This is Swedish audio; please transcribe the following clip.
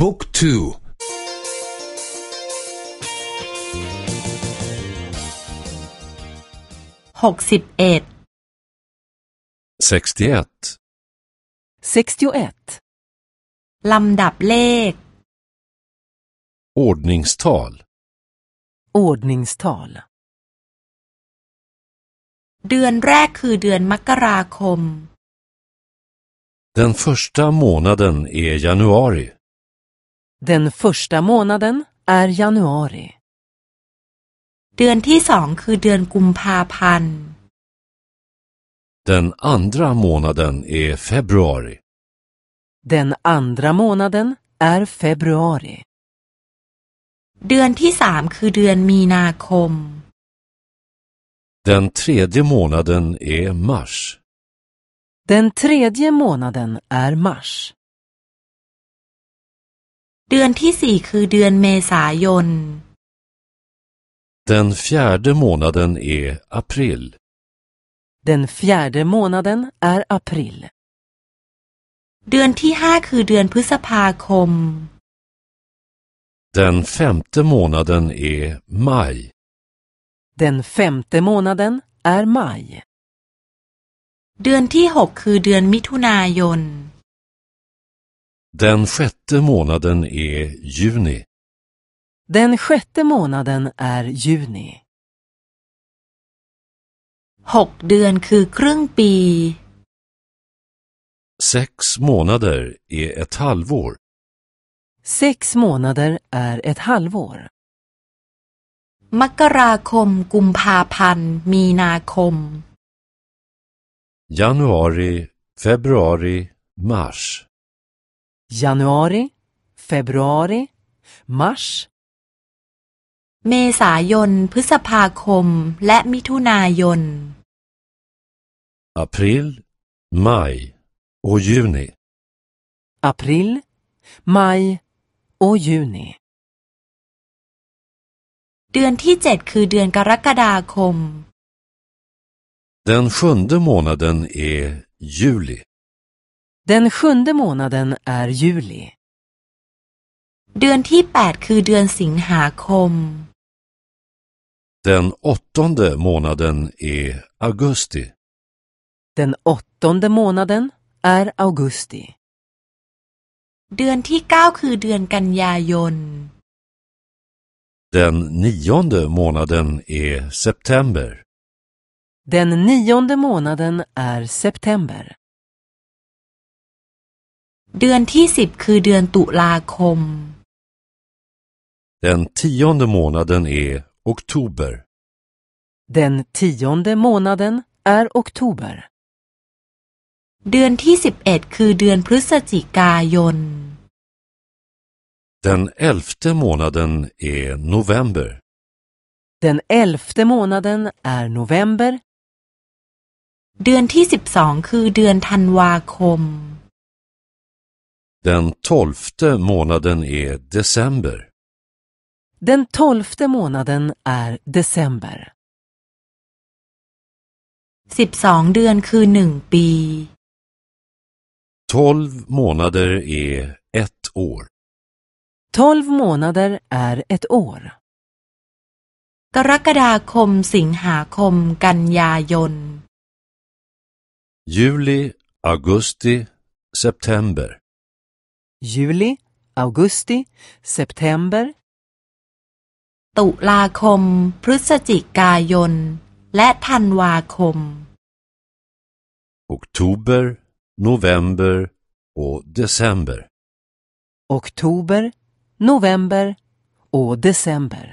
บุ๊กทู หกสิบเอ็ด 61. 61. ลำดับเลข Ordningstal. Ordningstal. เดือนแรกคือเดือนมกราคม Den första månaden är januari. Den första månaden är januari. เดือนที่สองคือเดือนกุมภาพันธ์ Den andra månaden är februari. Den andra månaden är februari. เดือนที่สามคือเดือนมีนาคม Den tredje månaden är mars. Den tredje månaden är mars. เดือนที่สี่คือเดือนเมษายน Den fjärde månaden är april. Den fjärde månaden är april. เดือนที่ห้าคือเดือนพฤษภาคม Den femte månaden är maj. Den femte månaden är maj. เดือนที่หกคือเดือนมิถุนายน Den sjätte månaden är juni. Den sjätte månaden är juni. หกเดือนคือครึ่งปี Sex månader är ett halvår. Sex månader är ett halvår. มกราคม กุมภาพันธ์ มีนาคม Januari, februari, mars. Januari, februari, mars, เมษายน พฤษภาคม และมิถุนายน April, maj och juni. april, maj och juni. เดือนที่เจ็ดคือเดือนกรกฎาคม Den sjunde månaden är juli. Den sjunde månaden är juli. เดือนที่แปดคือเดือนสิงหาคม Den åttonde månaden är augusti. Den åttonde månaden är augusti. เดือนที่เก้าคือเดือนกันยายน Den nionde månaden är september. Den nionde månaden är september. เดือนที่สิบคือเดือนตุลาคม Den tionde månaden är oktober. Den tionde månaden är oktober. เดือนที่สิบเอ็ดคือเดือนพฤศจิกายน Den elfte månaden är november. Den elfte månaden är november. เดือนที่สิบสองคือเดือนธันวาคม Den tolfte månaden är december. Den tolfte månaden är december. สิบสองเดือนคือหนึ่งปี Tolv månader är ett år. Tolv månader är ett år. กรกฎาคม สิงหาคม กันยายน Juli, augusti, september. Juli, augusti, september, ตุลาคม พฤศจิกายน และธันวาคม Oktober, november och december. oktober, november och december.